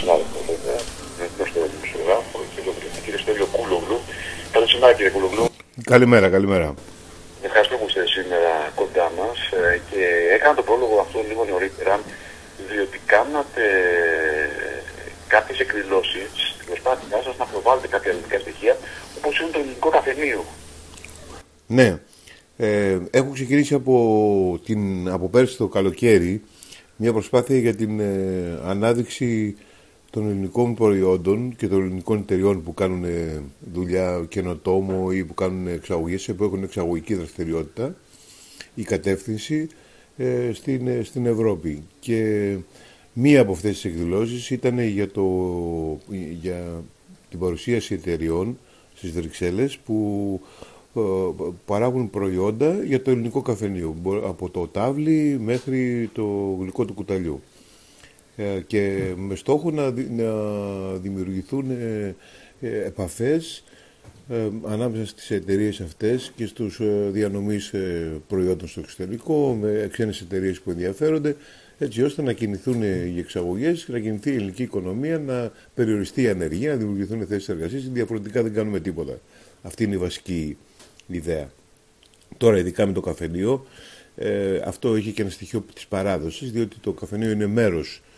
συνάδελφο βέβαια, γνωστό δημοσιογράφο, και τον κύριο Στέλιο Κούλογλου. Καλώ ήρθατε κύριε Κούλογλου. Καλημέρα, καλημέρα. Ευχαριστώ που είστε σήμερα κοντά μας και έκανα τον πρόλογο αυτό λίγο νωρίτερα, διότι κάνατε κάποιες εκδηλώσεις στην προσπάθειά σας να προβάλλετε κάποια ελληνικά στοιχεία, όπως είναι το ελληνικό καφενείο. Ναι. Ε, έχω ξεκινήσει από, την, από πέρσι το καλοκαίρι μια προσπάθεια για την ε, ανάδειξη των ελληνικών προϊόντων και των ελληνικών εταιριών που κάνουν ε, δουλειά καινοτόμο ή που κάνουν εξαγωγές, που έχουν εξαγωγική δραστηριότητα, η κατεύθυνση ε, στην, ε, στην Ευρώπη. Και μία από αυτές τις εκδηλώσεις ήταν για, το, για την παρουσίαση εταιριών στις Βρυξέλλες που ε, παράγουν προϊόντα για το ελληνικό καφενείο, από το τάβλι μέχρι το γλυκό του κουταλιού. Ε, και με στόχο να, να δημιουργηθούν ε, επαφές ανάμεσα στις εταιρείες αυτές και στους διανομής προϊόντων στο εξωτερικό με ξένες εταιρείες που ενδιαφέρονται έτσι ώστε να κινηθούν οι εξαγωγές, να κινηθεί η ελληνική οικονομία, να περιοριστεί η ανεργία, να δημιουργηθούν θέσεις εργασίας. Διαφορετικά δεν κάνουμε τίποτα. Αυτή είναι η βασική ιδέα. Τώρα, ειδικά με το καφενείο, ε, αυτό έχει και ένα στοιχείο της παράδοσης, διότι το καφενείο είναι μέρος ε,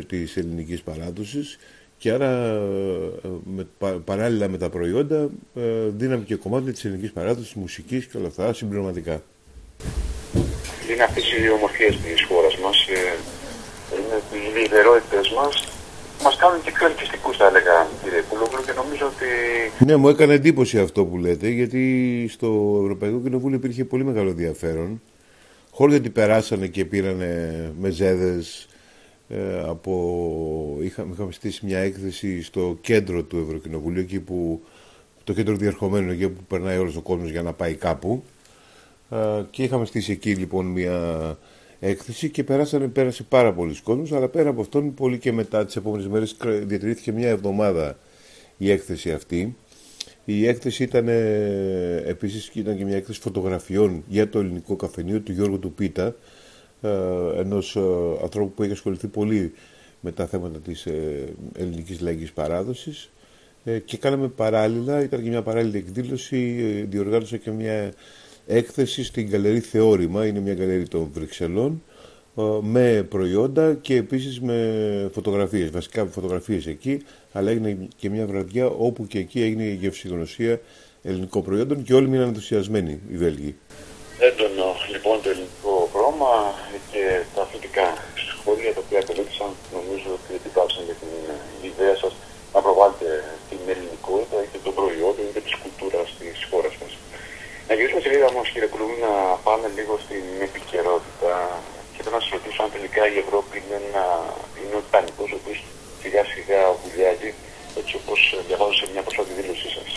της ελληνικής παράδοσης και άρα ε, με, παράλληλα με τα προϊόντα ε, δίναμε και κομμάτι της ελληνικής παράδοσης, μουσικής και όλα αυτά συμπληρωματικά. Είναι αυτές οι ομορφίες της χώρας μας, ε, είναι οι ιδιαιτερότητες μας μας κάνουν και πιο ελκυστικού, θα έλεγα, κύριε Κούλογλου, και νομίζω ότι. Ναι, μου έκανε εντύπωση αυτό που λέτε, γιατί στο Ευρωπαϊκό Κοινοβούλιο υπήρχε πολύ μεγάλο ενδιαφέρον. Χωρίς ότι περάσανε και πήρανε μεζέδες ε, από. Είχαμε, είχαμε στήσει μια έκθεση στο κέντρο του Ευρωκοινοβουλίου, εκεί που. Το κέντρο διερχομένου, εκεί που περνάει όλος ο κόσμος για να πάει κάπου. Ε, και είχαμε στήσει εκεί λοιπόν μια έκθεση και περάσανε, πέρασε πάρα πολλοί κόσμος, αλλά πέρα από αυτόν πολύ και μετά τις επόμενες μέρες διατηρήθηκε μια εβδομάδα η έκθεση αυτή. Η έκθεση ήταν ε, επίσης ήταν και μια έκθεση φωτογραφιών για το ελληνικό καφενείο του Γιώργου του Πίτα, ε, ενός ε, ανθρώπου που έχει ασχοληθεί πολύ με τα θέματα της ελληνικής λαϊκής παράδοσης και κάναμε παράλληλα, ήταν και μια παράλληλη εκδήλωση, διοργάνωσα και μια έκθεση στην Γκαλερί Θεώρημα, είναι μια γκαλερί των Βρυξελών, ε, με προϊόντα και επίσης με φωτογραφίες, βασικά φωτογραφίες εκεί, αλλά έγινε και μια βραδιά όπου και εκεί έγινε η γευσηγνωσία ελληνικών προϊόντων και όλοι μείναν ενθουσιασμένοι οι Βέλγοι. Έντονο λοιπόν το ελληνικό χρώμα και τα αθλητικά σχόλια τα οποία ακολούθησαν νομίζω ότι εντυπώσαν για την ιδέα σας να προβάλλετε την ελληνικότητα και των προϊόντων και της κουλτούρας της χώρας μας. Να γυρίσουμε σε λίγα όμω, κύριε Κουλούμ, να πάμε λίγο στην επικαιρότητα και θέλω να σας ρωτήσω αν τελικά η Ευρώπη είναι, ένα, είναι ο Τιτανικός, ο οποίος σιγά σιγά βουλιάζει, έτσι όπως διαβάζω σε μια πρόσφατη δήλωσή σας.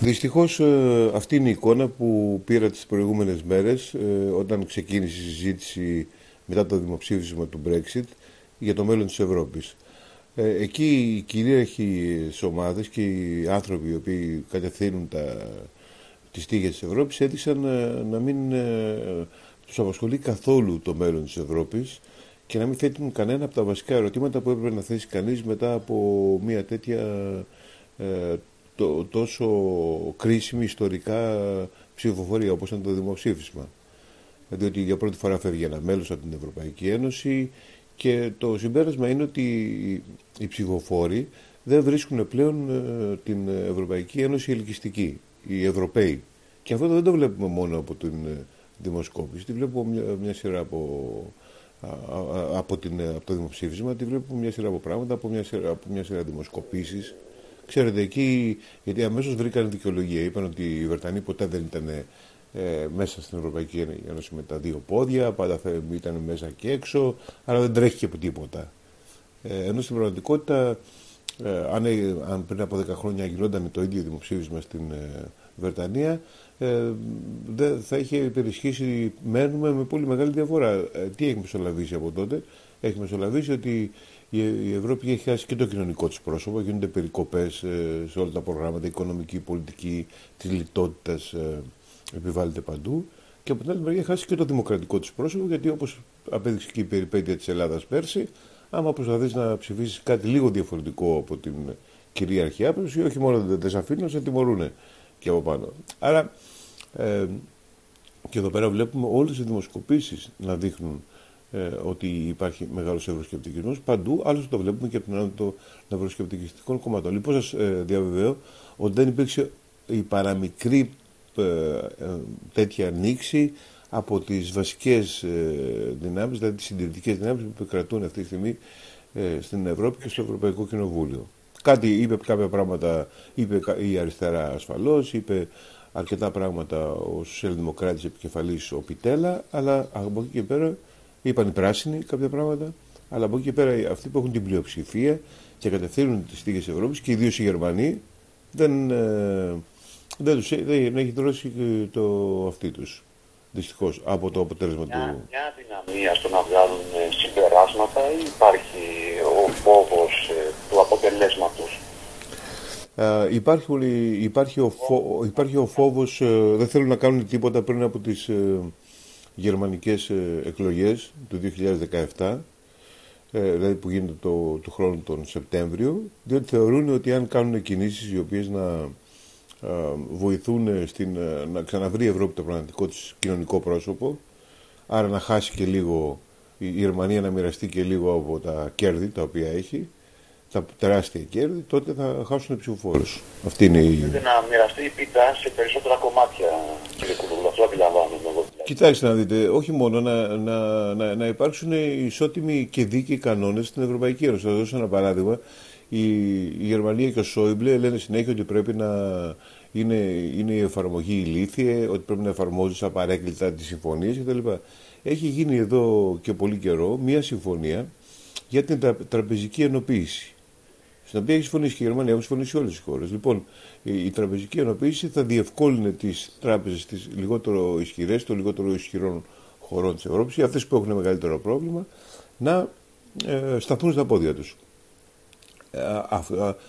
Δυστυχώς ε, αυτή είναι η εικόνα που πήρα τις προηγούμενες μέρες ε, όταν ξεκίνησε η συζήτηση μετά το δημοψήφισμα του Brexit για το μέλλον της Ευρώπης. Ε, εκεί οι κυρίαρχοι ομάδες και οι άνθρωποι οι οποίοι κατευθύνουν τα τις τύχες της Ευρώπης έδειξαν ε, να μην ε, τους απασχολεί καθόλου το μέλλον της Ευρώπης και να μην θέτουν κανένα από τα βασικά ερωτήματα που έπρεπε να θέσει κανείς μετά από μια τέτοια ε, τόσο κρίσιμη ιστορικά ψηφοφορία όπως ήταν το δημοψήφισμα. Διότι για πρώτη φορά φεύγει ένα μέλος από την Ευρωπαϊκή Ένωση και το συμπέρασμα είναι ότι οι ψηφοφόροι δεν βρίσκουν πλέον την Ευρωπαϊκή Ένωση ελκυστική οι Ευρωπαίοι. Και αυτό δεν το βλέπουμε μόνο από την ε, δημοσκόπηση, τη βλέπουμε μια, μια σειρά από, από, την, από το δημοψήφισμα, τη βλέπουμε μια σειρά από πράγματα, από μια σειρά, από μια σειρά δημοσκοπήσεις. Ξέρετε, εκεί, γιατί αμέσως βρήκαν δικαιολογία, είπαν ότι οι Βρετανοί ποτέ δεν ήταν ε, μέσα στην Ευρωπαϊκή Ένωση με τα δύο πόδια, πάντα ήταν μέσα και έξω, αλλά δεν τρέχει και από τίποτα. Ε, ενώ στην πραγματικότητα ε, αν, αν πριν από 10 χρόνια γινόταν το ίδιο δημοψήφισμα στην ε, Βρετανία, ε, θα είχε υπερισχύσει, μένουμε με πολύ μεγάλη διαφορά. Ε, τι έχει μεσολαβήσει από τότε, έχει μεσολαβήσει ότι η Ευρώπη έχει χάσει και το κοινωνικό της πρόσωπο, γίνονται περικοπές σε όλα τα προγράμματα, η οικονομική, η πολιτική, της λιτότητας επιβάλλεται παντού και από την άλλη μεριά έχει χάσει και το δημοκρατικό της πρόσωπο, γιατί όπως απέδειξε και η περιπέτεια της Ελλάδας πέρσι, άμα προσπαθείς να ψηφίσεις κάτι λίγο διαφορετικό από την κυρίαρχη άποψη, όχι μόνο δεν σε αφήνουν, σε τιμωρούν και από πάνω. Άρα, ε, και εδώ πέρα βλέπουμε όλες οι δημοσκοπήσεις να δείχνουν ε, ότι υπάρχει μεγάλος ευρωσκεπτικισμός παντού, άλλωστε το βλέπουμε και από την άλλη των ευρωσκεπτικιστικών κομμάτων. Λοιπόν, σας ε, διαβεβαιώ ότι δεν υπήρξε η παραμικρή ε, ε, τέτοια ανοίξη από τις βασικές ε, δυνάμεις, δηλαδή τις συντηρητικές δυνάμεις που κρατούν αυτή τη στιγμή στην Ευρώπη και στο Ευρωπαϊκό Κοινοβούλιο. Κάτι είπε κάποια πράγματα, είπε η αριστερά ασφαλώς, είπε αρκετά πράγματα ο σοσιαλδημοκράτης επικεφαλής ο Πιτέλα, αλλά από εκεί και πέρα είπαν οι πράσινοι κάποια πράγματα, αλλά από εκεί και πέρα αυτοί που έχουν την πλειοψηφία και κατευθύνουν τις στήγες Ευρώπης και ιδίως οι Γερμανοί δεν, ε, δεν, τους, δεν έχει δρώσει το αυτοί τους. Δυστυχώς από το αποτέλεσμα μια, του. Μια δυναμία στο να βγάλουν ε, συμπεράσματα ή υπάρχει ο φόβος ε, του αποτελέσματος. Ε, υπάρχει, υπάρχει, ο φο, υπάρχει ο φόβος, δεν θέλουν να κάνουν τίποτα πριν από τις ε, γερμανικές εκλογές του 2017, δηλαδή που γίνεται το, το χρόνο τον Σεπτέμβριο, διότι θεωρούν ότι αν κάνουν κινήσεις οι οποίες να βοηθούν στην, να ξαναβρει η Ευρώπη το πραγματικό της κοινωνικό πρόσωπο, άρα να χάσει και λίγο η Γερμανία να μοιραστεί και λίγο από τα κέρδη τα οποία έχει, τα τεράστια κέρδη, τότε θα χάσουν ψηφοφόρους. Αυτή είναι η. να μοιραστεί η πίτα σε περισσότερα κομμάτια, κύριε Κουλούλου. Αυτό αντιλαμβάνομαι εγώ. Δηλαδή. Κοιτάξτε να δείτε, όχι μόνο να, να, να, να υπάρξουν ισότιμοι και δίκαιοι κανόνες στην Ευρωπαϊκή Ένωση. Θα δώσω ένα παράδειγμα. Η, η Γερμανία και ο Σόιμπλε λένε συνέχεια ότι πρέπει να είναι, είναι η εφαρμογή ηλίθιε, ότι πρέπει να εφαρμόζεις απαρέκκλητα τις συμφωνίες κτλ. Έχει γίνει εδώ και πολύ καιρό μια συμφωνία για την τραπεζική ενοποίηση. Στην οποία έχεις συμφωνήσει και η Γερμανία, έχουν συμφωνήσει όλες οι χώρες. Λοιπόν, η, η τραπεζική ενοποίηση θα διευκόλυνε τις τράπεζες τις λιγότερο ισχυρές, των λιγότερο ισχυρών χωρών της Ευρώπης ή αυτές που έχουν μεγαλύτερο πρόβλημα να ε, σταθούν στα πόδια τους. Ε,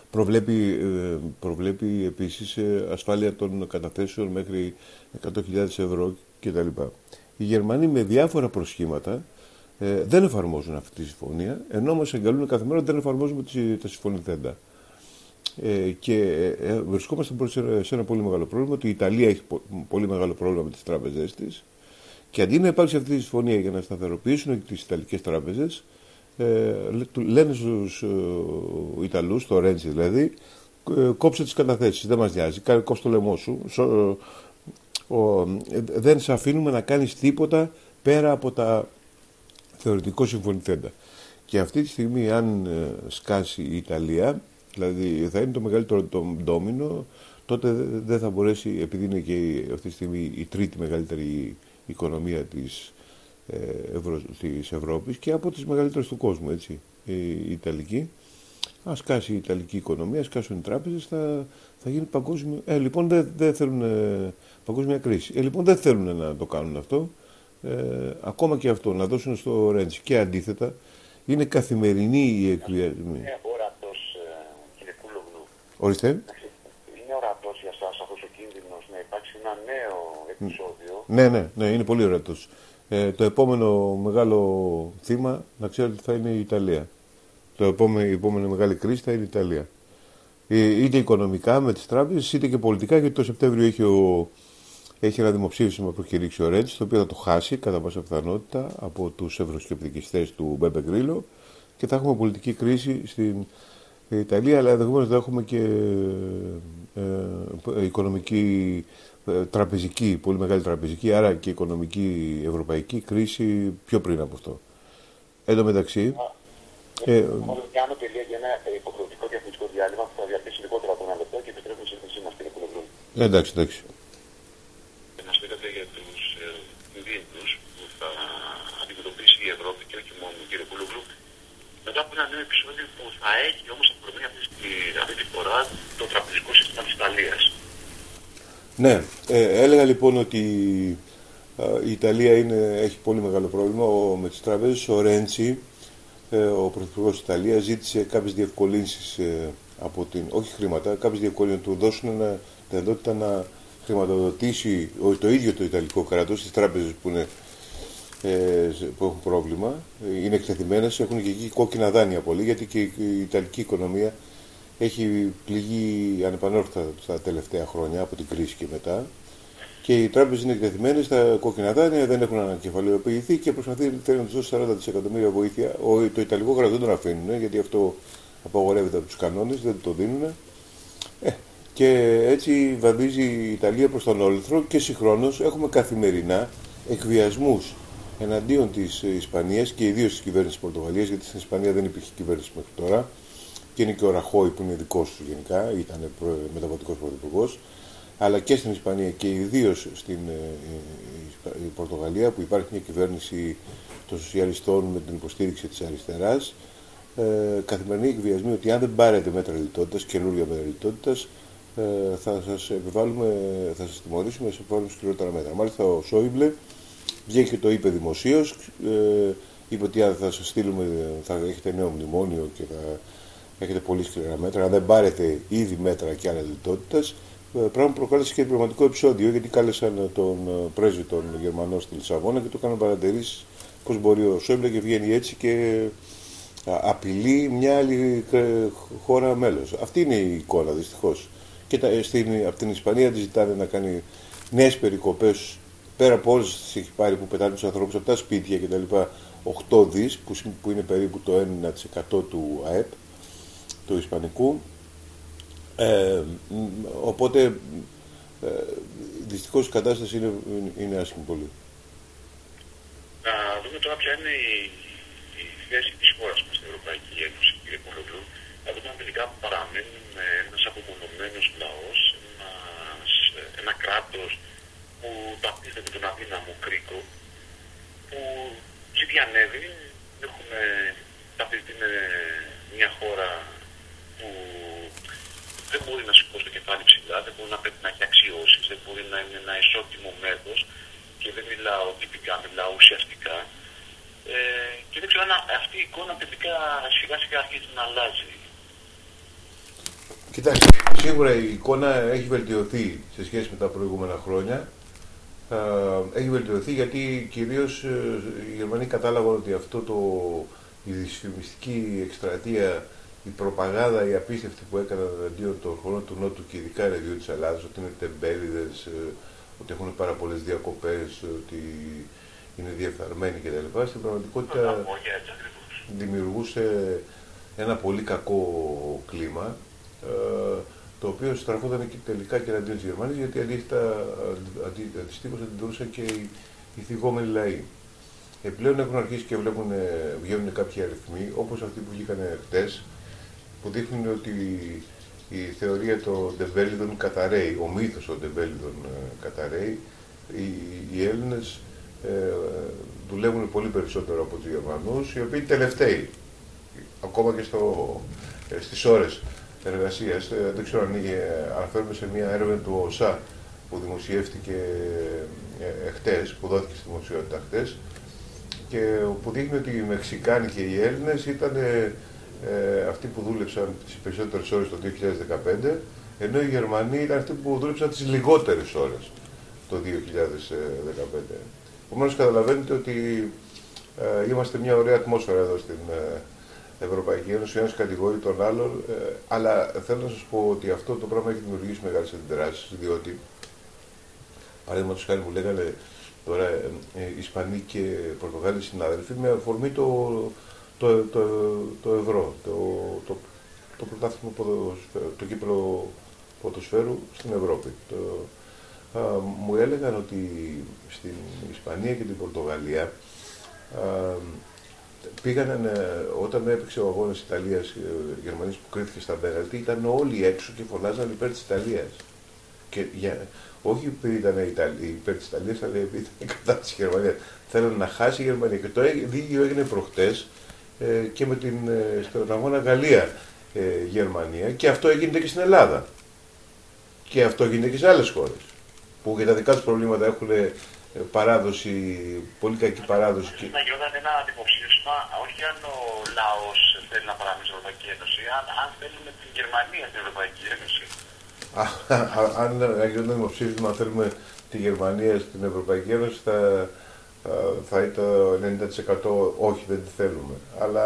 προβλέπει, ε, προβλέπει επίσης ε, ασφάλεια των καταθέσεων μέχρι 100.000 ευρώ κτλ. Οι Γερμανοί με διάφορα προσχήματα δεν εφαρμόζουν αυτή τη συμφωνία, ενώ μας εγκαλούν κάθε μέρα δεν εφαρμόζουμε τα συμφωνηθέντα. και βρισκόμαστε σε ένα πολύ μεγάλο πρόβλημα ότι η Ιταλία έχει πολύ μεγάλο πρόβλημα με τις τράπεζές της και αντί να υπάρξει αυτή τη συμφωνία για να σταθεροποιήσουν τις Ιταλικές τράπεζες, ε, λένε στους ε, Ιταλούς, το Ρέντσι δηλαδή, ε, κόψε τις καταθέσεις, δεν μας νοιάζει, κόψε το λαιμό σου, δεν σε αφήνουμε να κάνεις τίποτα πέρα από τα θεωρητικό συμφωνηθέντα. Και αυτή τη στιγμή αν σκάσει η Ιταλία, δηλαδή θα είναι το μεγαλύτερο το ντόμινο, τότε δεν θα μπορέσει, επειδή είναι και αυτή τη στιγμή η τρίτη μεγαλύτερη οικονομία της ε, Ευρω... της Ευρώπης και από τις μεγαλύτερες του κόσμου, έτσι, η Ιταλική. Α σκάσει η Ιταλική οικονομία, α σκάσουν οι τράπεζες, θα, θα γίνει παγκόσμιο. Ε, λοιπόν, δεν δε θέλουν ε, παγκόσμια κρίση. Ε, λοιπόν, δεν θέλουν να το κάνουν αυτό. Ε, ακόμα και αυτό, να δώσουν στο Ρέντζ. Και αντίθετα, είναι καθημερινή η εκβιασμή. Είναι ορατός, ε, κύριε Κούλογλου. Ορίστε. Είναι ορατός για εσά αυτός ο κίνδυνος να υπάρξει ένα νέο επεισόδιο. Ναι, ναι, ναι, είναι πολύ ορατός ε, το επόμενο μεγάλο θύμα να ξέρετε ότι θα είναι η Ιταλία. Το επόμενο, η επόμενη μεγάλη κρίση θα είναι η Ιταλία. Ε, είτε οικονομικά με τις τράπεζες, είτε και πολιτικά, γιατί το Σεπτέμβριο έχει, ο, έχει ένα δημοψήφισμα που έχει ρίξει ο Ρέντς, το οποίο θα το χάσει κατά πάσα πιθανότητα από τους ευρωσκεπτικιστές του Μπέμπε Γκρίλο και θα έχουμε πολιτική κρίση στην Ιταλία, αλλά ενδεχομένως θα έχουμε και ε, ε οικονομική ε, τραπεζική, πολύ μεγάλη τραπεζική, άρα και οικονομική ευρωπαϊκή κρίση πιο πριν από αυτό. Εν τω μεταξύ. Ε, Μόνο κάνω τελεία για ένα υποχρεωτικό διαφημιστικό διάλειμμα που θα διαρκέσει λιγότερο από ένα λεπτό και επιτρέπουμε στη συζήτησή μας, κύριε Κουλογλού. Εντάξει, εντάξει. Να σπίθατε για του κινδύνου που θα αντιμετωπίσει η Ευρώπη και όχι μόνο, κύριε Κουλογλού. Μετά από ένα νέο επεισόδιο που θα έχει όμως απορροφηθεί αυτή τη φορά το τραπεζικό σύστημα της Ιταλίας. Ναι, ε, έλεγα λοιπόν ότι ε, η Ιταλία είναι, έχει πολύ μεγάλο πρόβλημα ο, με τις τράπεζες. Ο Ρέντσι, ε, ο Πρωθυπουργός της Ιταλίας, ζήτησε κάποιες διευκολύνσεις ε, από την, όχι χρήματα, κάποιες διευκολύνσεις του δώσουν ένα, δυνατότητα να χρηματοδοτήσει το ίδιο το Ιταλικό κράτος, τις τράπεζες που είναι που έχουν πρόβλημα, είναι εκτεθειμένες, έχουν και εκεί κόκκινα δάνεια πολύ, γιατί και η Ιταλική οικονομία έχει πληγεί ανεπανόρθωτα τα τελευταία χρόνια από την κρίση και μετά. Και οι τράπεζες είναι εκτεθειμένες στα κόκκινα δάνεια, δεν έχουν ανακεφαλαιοποιηθεί και προσπαθεί θέλει να τους δώσει 40 δισεκατομμύρια βοήθεια. Ο, το Ιταλικό κράτος δεν τον αφήνουν, γιατί αυτό απαγορεύεται από τους κανόνες, δεν το δίνουν. Ε, και έτσι βαδίζει η Ιταλία προς τον όλυθρο και συγχρόνως έχουμε καθημερινά εκβιασμούς εναντίον της Ισπανίας και ιδίως της κυβέρνησης της Πορτογαλίας, γιατί στην Ισπανία δεν υπήρχε κυβέρνηση μέχρι τώρα και είναι και ο Ραχώη που είναι δικός του γενικά, ήταν μεταβατικός πρωθυπουργός, αλλά και στην Ισπανία και ιδίως στην ε, ε, Πορτογαλία που υπάρχει μια κυβέρνηση των σοσιαλιστών με την υποστήριξη της αριστεράς. Ε, καθημερινή εκβιασμή ότι αν δεν πάρετε μέτρα λιτότητας, καινούργια μέτρα λιτότητας, ε, θα σας επιβάλλουμε, θα σας τιμωρήσουμε, θα σα επιβάλλουμε σκληρότερα μέτρα. Μάλιστα ο Σόιμπλε βγήκε και το είπε δημοσίως, ε, είπε ότι αν θα σας στείλουμε, θα έχετε νέο μνημόνιο και θα έχετε πολύ σκληρά μέτρα. Αν δεν πάρετε ήδη μέτρα και άλλα λιτότητα, ε, πράγμα που προκάλεσε και πραγματικό επεισόδιο γιατί κάλεσαν τον ε, πρέσβη των Γερμανών στη Λισαβόνα και του έκαναν παρατηρήσεις πώς μπορεί ο Σόιμπλε και βγαίνει έτσι και απειλεί μια άλλη χώρα μέλος. Αυτή είναι η εικόνα δυστυχώς. Και στην, από την Ισπανία τη ζητάνε να κάνει νέες περικοπές πέρα από όλες τις έχει πάρει που πετάνε τους ανθρώπους από τα σπίτια κτλ. 8 δις που, που είναι περίπου το 1% του ΑΕΠ του Ισπανικού. Ε, οπότε ε, δυστυχώς η κατάσταση είναι, είναι άσχημη πολύ. Να δούμε τώρα ποια είναι η, η θέση της χώρας μας στην Ευρωπαϊκή Ένωση, κύριε Κολογλού. Να δούμε αν τελικά παραμένουμε ένας απομονωμένος λαός, ένας, ένα κράτος που ταυτίζεται με τον αδύναμο κρίκο, που ζητεί ανέβει, έχουμε ταυτιστεί με μια χώρα που δεν μπορεί να σηκώσει το κεφάλι ψηλά, δεν μπορεί να πρέπει να έχει αξιώσεις, δεν μπορεί να είναι ένα ισότιμο μέρος και δεν μιλάω τυπικά, μιλάω ουσιαστικά. Ε, και δεν ξέρω αν αυτή η εικόνα τελικά σιγά σιγά αρχίζει να αλλάζει. Κοιτάξτε, σίγουρα η εικόνα έχει βελτιωθεί σε σχέση με τα προηγούμενα χρόνια. Έχει βελτιωθεί γιατί κυρίως ε, οι Γερμανοί κατάλαβαν ότι αυτό το, η δυσφημιστική εκστρατεία η προπαγάνδα, η απίστευτη που έκαναν εναντίον των χωρών του Νότου και ειδικά εναντίον της Ελλάδας, ότι είναι τεμπέληδες, ε, ότι έχουν πάρα πολλές διακοπές, ότι είναι διεφθαρμένοι κτλ. Στην πραγματικότητα δημιουργούσε ένα πολύ κακό κλίμα, ε, το οποίο στραφόταν και τελικά και εναντίον της Γερμανίας, γιατί αντίθετα αντιστοίχως αντιδρούσαν και οι, οι θυγόμενοι λαοί. Επιπλέον έχουν αρχίσει και βλέπουν, βγαίνουν κάποιοι αριθμοί, όπως αυτοί που βγήκαν χτες, που δείχνουν ότι η θεωρία των Ντεμπέλιδων καταραίει, ο μύθος των Ντεμπέλιδων ε, καταραίει. Οι, οι Έλληνες ε, δουλεύουν πολύ περισσότερο από τους Γερμανούς, οι οποίοι τελευταίοι, ακόμα και στο, ε, στις ώρες εργασίας. Ε, δεν ξέρω αν ε, αναφέρουμε σε μια έρευνα του ΟΣΑ που δημοσιεύτηκε ε, εχθές, που δόθηκε στη δημοσιότητα χτες, και που δείχνει ότι οι Μεξικάνοι και οι Έλληνες ήταν ε, αυτοί που δούλεψαν τις περισσότερες ώρες το 2015, ενώ οι Γερμανοί ήταν αυτοί που δούλεψαν τις λιγότερες ώρες το 2015. Επομένως καταλαβαίνετε ότι ε, είμαστε μια ωραία ατμόσφαιρα εδώ στην ε, Ευρωπαϊκή Ένωση, ένας κατηγορεί τον άλλον, ε, αλλά θέλω να σας πω ότι αυτό το πράγμα έχει δημιουργήσει μεγάλες αντιδράσεις, διότι παραδείγματος χάρη μου λέγανε τώρα ε, ε, Ισπανοί και Πορτογάλοι συνάδελφοι με αφορμή το, το, το, το ευρώ, το, το, το πρωτάθλημα ποδοσφαίρου, το κύπελο ποδοσφαίρου στην Ευρώπη. Το, α, μου έλεγαν ότι στην Ισπανία και την Πορτογαλία α, πήγαν όταν έπαιξε ο αγώνας Ιταλίας ε, Γερμανίας που κρίθηκε στα πέναλτι ήταν όλοι έξω και φωνάζαν υπέρ της Ιταλίας. Και για, όχι επειδή ήταν υπέρ της Ιταλίας, αλλά επειδή ήταν κατά της Γερμανίας. Θέλουν να χάσει η Γερμανία. Και το ίδιο έγινε προχτές ε, και με την, ε, στον αγώνα Γαλλία-Γερμανία ε, και αυτό έγινε και στην Ελλάδα. Και αυτό γίνεται και σε άλλες χώρες που για τα δικά τους προβλήματα έχουν παράδοση, πολύ κακή παράδοση. Και... Να γινόταν ένα δημοψήφισμα, όχι αν ο λαός θέλει να παραμείνει στην Ευρωπαϊκή Ένωση, αν, αν θέλουμε την Γερμανία στην Ευρωπαϊκή Ένωση. αν γινόταν δημοψήφισμα, αν θέλουμε τη Γερμανία στην Ευρωπαϊκή Ένωση, θα, θα ήταν 90% όχι δεν τη θέλουμε. Αλλά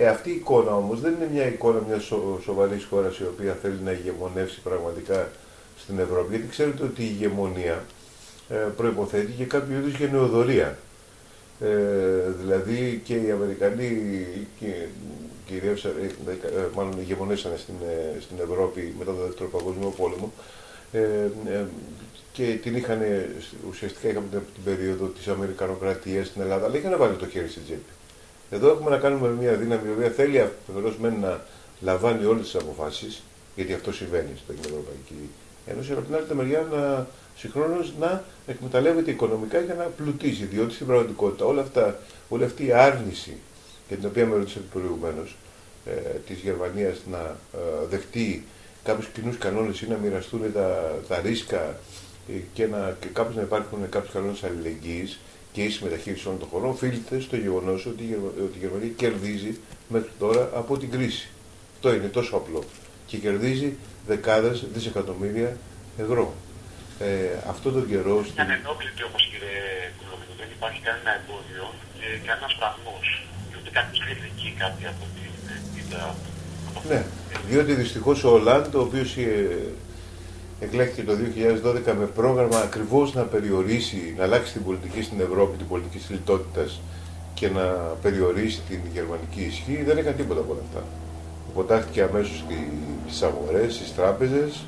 ε, αυτή η εικόνα όμως δεν είναι μια εικόνα μιας σο, σοβαρής χώρας η οποία θέλει να ηγεμονεύσει πραγματικά στην Ευρώπη. Γιατί ξέρετε ότι η ηγεμονία ε, προϋποθέτει και κάποιο είδους γενεοδορία. Ε, δηλαδή και οι Αμερικανοί και, κυριεύσαν, ε, ε, μάλλον ηγεμονέσανε στην, ε, στην Ευρώπη μετά το Δεύτερο Παγκόσμιο Πόλεμο ε, ε, και την είχαν, ουσιαστικά είχαμε την, την περίοδο της Αμερικανοκρατίας στην Ελλάδα, αλλά είχαν βάλει το χέρι στην τσέπη. Εδώ έχουμε να κάνουμε μια δύναμη η οποία θέλει αφενός να λαμβάνει όλες τις αποφάσεις, γιατί αυτό συμβαίνει στην Ευρωπαϊκή Ένωση, αλλά από την άλλη μεριά να συγχρόνως να εκμεταλλεύεται οικονομικά για να πλουτίσει. Διότι στην πραγματικότητα όλα αυτά, όλη αυτή η άρνηση για την οποία με ρωτήσατε προηγουμένως, ε, της Γερμανίας να ε, δεχτεί κάποιους κοινούς κανόνες ή να μοιραστούν τα, τα ρίσκα ε, και, να, και κάπως να υπάρχουν κάποιους κανόνες αλληλεγγύης και ίση μεταχείριση όλων των χωρών, οφείλεται στο γεγονός ότι, ότι η Γερμανία κερδίζει μέχρι τώρα από την κρίση. Αυτό είναι τόσο απλό. Και κερδίζει δεκάδες δισεκατομμύρια ευρώ. Ε, αυτό τον καιρό. Είναι ανενόχλητη όμω, κύριε Κουλομίδη, δεν υπάρχει κανένα εμπόδιο και κανένας φραγμός. Ούτε κάποιος κριτική κάτι από την πίτα. Ναι, διότι δυστυχώς ο Ολάντ, ο οποίος εκλέχθηκε το 2012 με πρόγραμμα ακριβώς να περιορίσει, να αλλάξει την πολιτική στην Ευρώπη, την πολιτική της λιτότητας και να περιορίσει την γερμανική ισχύ, δεν έκανε τίποτα από όλα αυτά. Υποτάχθηκε αμέσως στις αγορές, στις τράπεζες,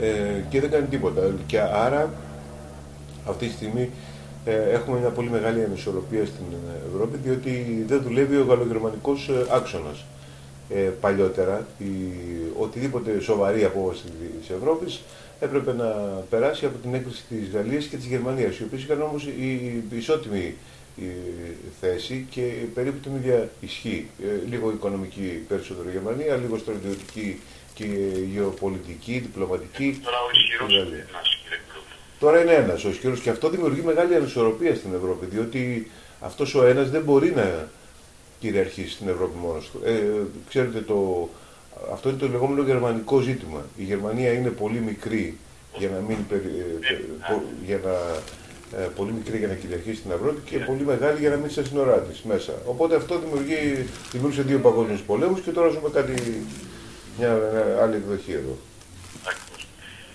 ε, και δεν κάνει τίποτα. Και άρα αυτή τη στιγμή ε, έχουμε μια πολύ μεγάλη ανισορροπία στην Ευρώπη διότι δεν δουλεύει ο γαλλογερμανικός ε, άξονας. Ε, παλιότερα η, οτιδήποτε σοβαρή απόβαση της Ευρώπης έπρεπε να περάσει από την έκκληση της Γαλλίας και της Γερμανίας, οι οποίες είχαν όμως η, η ισότιμη η θέση και περίπου την ίδια ισχύ. Ε, λίγο οικονομική περισσότερο Γερμανία, λίγο στρατιωτική και γεωπολιτική, διπλωματική. Τώρα ο ισχυρός είναι ένας, Τώρα είναι ένας ο ισχυρός και αυτό δημιουργεί μεγάλη ανισορροπία στην Ευρώπη. Διότι αυτός ο ένας δεν μπορεί να κυριαρχήσει στην Ευρώπη μόνος του. Ε, ξέρετε, το, αυτό είναι το λεγόμενο γερμανικό ζήτημα. Η Γερμανία είναι πολύ μικρή για να μην. Ε, ε, για να, ε, πολύ μικρή για να κυριαρχήσει στην Ευρώπη και πολύ μεγάλη για να μην στα σύνορά της μέσα. Οπότε αυτό δημιουργεί, δημιούργησε δύο παγκόσμιους πολέμους και τώρα ζούμε κάτι μια άλλη εκδοχή εδώ.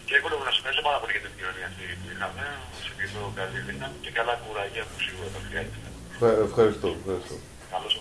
Κύριε Κούλογο, να σας πάρα πολύ για την κοινωνία αυτή που είχαμε. Σε ευχαριστώ καλή δύναμη και καλά κουραγιά που σίγουρα θα χρειάζεται. Ευχαριστώ. ευχαριστώ. Καλώς